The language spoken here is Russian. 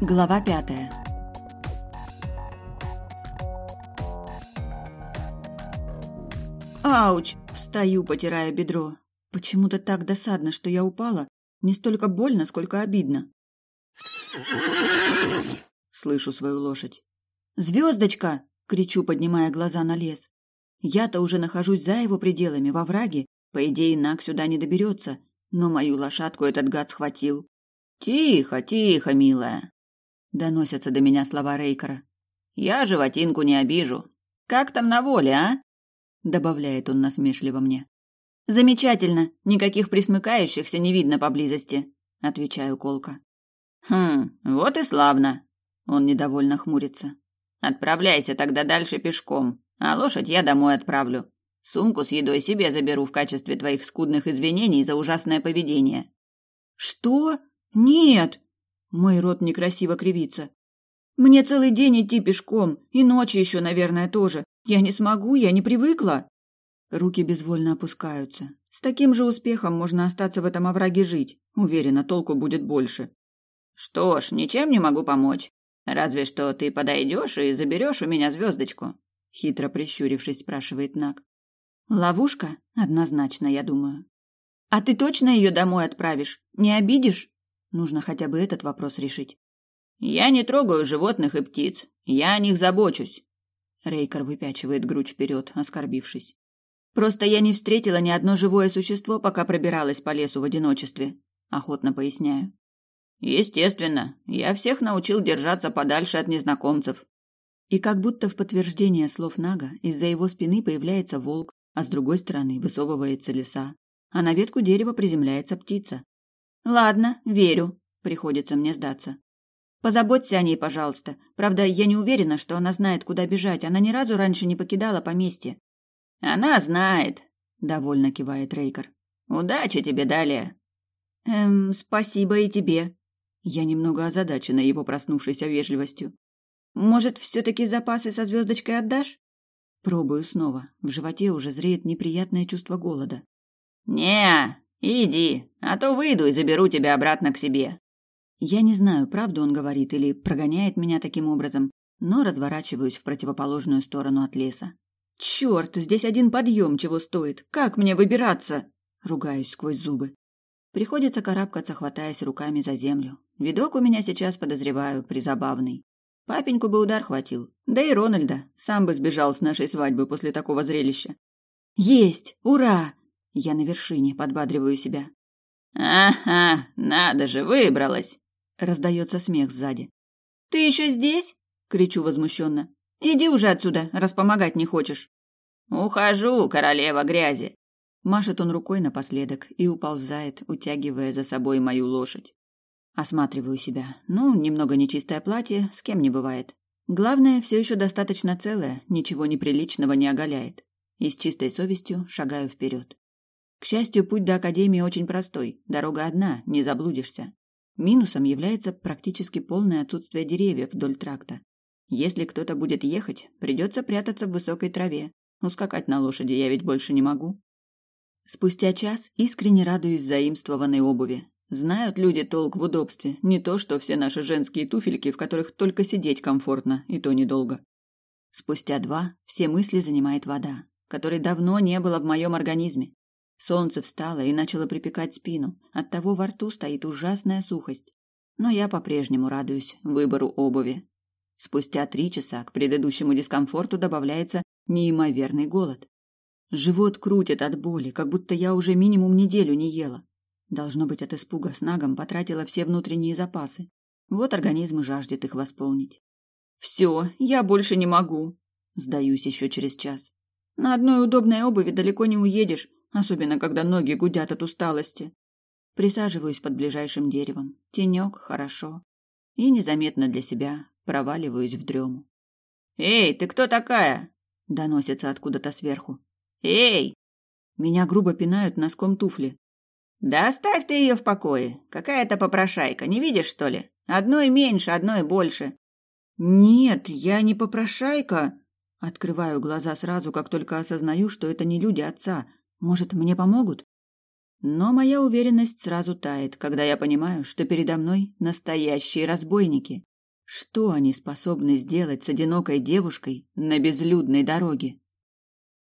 Глава пятая. Ауч! Встаю, потирая бедро. Почему-то так досадно, что я упала. Не столько больно, сколько обидно. Слышу свою лошадь. «Звездочка!» — кричу, поднимая глаза на лес. Я-то уже нахожусь за его пределами, во враге. По идее, Наг сюда не доберется, но мою лошадку этот гад схватил. «Тихо, тихо, милая!» — доносятся до меня слова Рейкера. «Я животинку не обижу. Как там на воле, а?» — добавляет он насмешливо мне. «Замечательно. Никаких присмыкающихся не видно поблизости», — отвечаю колко. «Хм, вот и славно!» — он недовольно хмурится. «Отправляйся тогда дальше пешком, а лошадь я домой отправлю. Сумку с едой себе заберу в качестве твоих скудных извинений за ужасное поведение». «Что? Нет!» Мой рот некрасиво кривится. «Мне целый день идти пешком, и ночью еще, наверное, тоже. Я не смогу, я не привыкла». Руки безвольно опускаются. С таким же успехом можно остаться в этом овраге жить. Уверена, толку будет больше. Что ж, ничем не могу помочь. Разве что ты подойдешь и заберешь у меня звездочку. Хитро прищурившись, спрашивает Нак. Ловушка? Однозначно, я думаю. А ты точно ее домой отправишь? Не обидишь? Нужно хотя бы этот вопрос решить. Я не трогаю животных и птиц. Я о них забочусь. Рейкер выпячивает грудь вперед, оскорбившись. Просто я не встретила ни одно живое существо, пока пробиралась по лесу в одиночестве, охотно поясняю. Естественно, я всех научил держаться подальше от незнакомцев. И как будто в подтверждение слов Нага, из-за его спины появляется волк, а с другой стороны высовывается лиса, а на ветку дерева приземляется птица. Ладно, верю, приходится мне сдаться. Позаботься о ней, пожалуйста. Правда, я не уверена, что она знает, куда бежать. Она ни разу раньше не покидала поместье. Она знает, довольно кивает Рейкер. Удачи тебе далее. Эм, спасибо и тебе. Я немного озадачена его проснувшейся вежливостью. Может, все-таки запасы со звездочкой отдашь? Пробую снова. В животе уже зреет неприятное чувство голода. Не, иди, а то выйду и заберу тебя обратно к себе. Я не знаю, правду он говорит или прогоняет меня таким образом, но разворачиваюсь в противоположную сторону от леса. Черт, здесь один подъем чего стоит. Как мне выбираться? Ругаюсь сквозь зубы. Приходится карабкаться, хватаясь руками за землю. Видок у меня сейчас, подозреваю, призабавный. Папеньку бы удар хватил. Да и Рональда сам бы сбежал с нашей свадьбы после такого зрелища. Есть! Ура! Я на вершине, подбадриваю себя. Ага, надо же, выбралась! Раздается смех сзади. Ты еще здесь? кричу возмущенно. Иди уже отсюда, раз помогать не хочешь. Ухожу, королева грязи. Машет он рукой напоследок и уползает, утягивая за собой мою лошадь. Осматриваю себя. Ну, немного нечистое платье, с кем не бывает. Главное, все еще достаточно целое, ничего неприличного не оголяет. И с чистой совестью шагаю вперед. К счастью, путь до Академии очень простой. Дорога одна, не заблудишься. Минусом является практически полное отсутствие деревьев вдоль тракта. Если кто-то будет ехать, придется прятаться в высокой траве. Ускакать на лошади я ведь больше не могу. Спустя час искренне радуюсь заимствованной обуви. Знают люди толк в удобстве, не то что все наши женские туфельки, в которых только сидеть комфортно, и то недолго. Спустя два все мысли занимает вода, которой давно не было в моем организме. Солнце встало и начало припекать спину, оттого во рту стоит ужасная сухость. Но я по-прежнему радуюсь выбору обуви. Спустя три часа к предыдущему дискомфорту добавляется неимоверный голод. Живот крутит от боли, как будто я уже минимум неделю не ела. Должно быть, от испуга с нагом потратила все внутренние запасы. Вот организм и жаждет их восполнить. Все, я больше не могу. Сдаюсь еще через час. На одной удобной обуви далеко не уедешь, особенно когда ноги гудят от усталости. Присаживаюсь под ближайшим деревом. Тенек, хорошо. И незаметно для себя Проваливаюсь в дрему. «Эй, ты кто такая?» — доносится откуда-то сверху. «Эй!» Меня грубо пинают носком туфли. «Да оставь ты ее в покое. Какая-то попрошайка, не видишь, что ли? Одной меньше, одной больше». «Нет, я не попрошайка». Открываю глаза сразу, как только осознаю, что это не люди отца. Может, мне помогут? Но моя уверенность сразу тает, когда я понимаю, что передо мной настоящие разбойники. Что они способны сделать с одинокой девушкой на безлюдной дороге?